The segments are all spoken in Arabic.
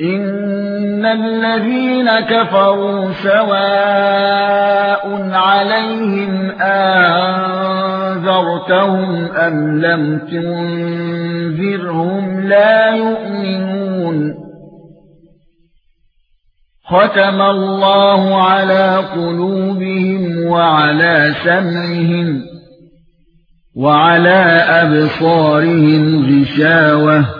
ان الذين كفروا سواء عليهم انذرتهم ام لم تنذرهم لا يؤمنون ختم الله على قلوبهم وعلى سمعهم وعلى أبصارهم غشاوة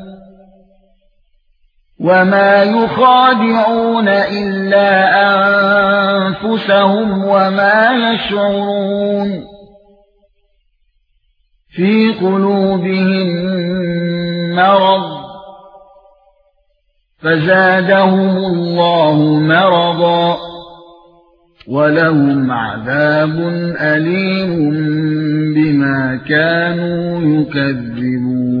وما يخادعون الا انفسهم وما يشعرون في قلوبهم مرض فزادهم الله مرضا ولهم عذاب اليم بما كانوا يكذبون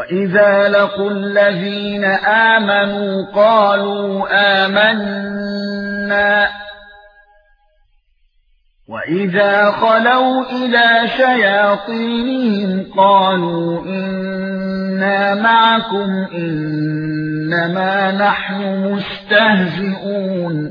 وَإِذَا لَقُوا الَّذِينَ آمَنُوا قَالُوا آمَنَّا وَإِذَا خَلَوْا إِلَى شَيَاطِينِهِمْ قَالُوا إِنَّا مَعَكُمْ إِنَّمَا نَحْنُ مُسْتَهْزِئُونَ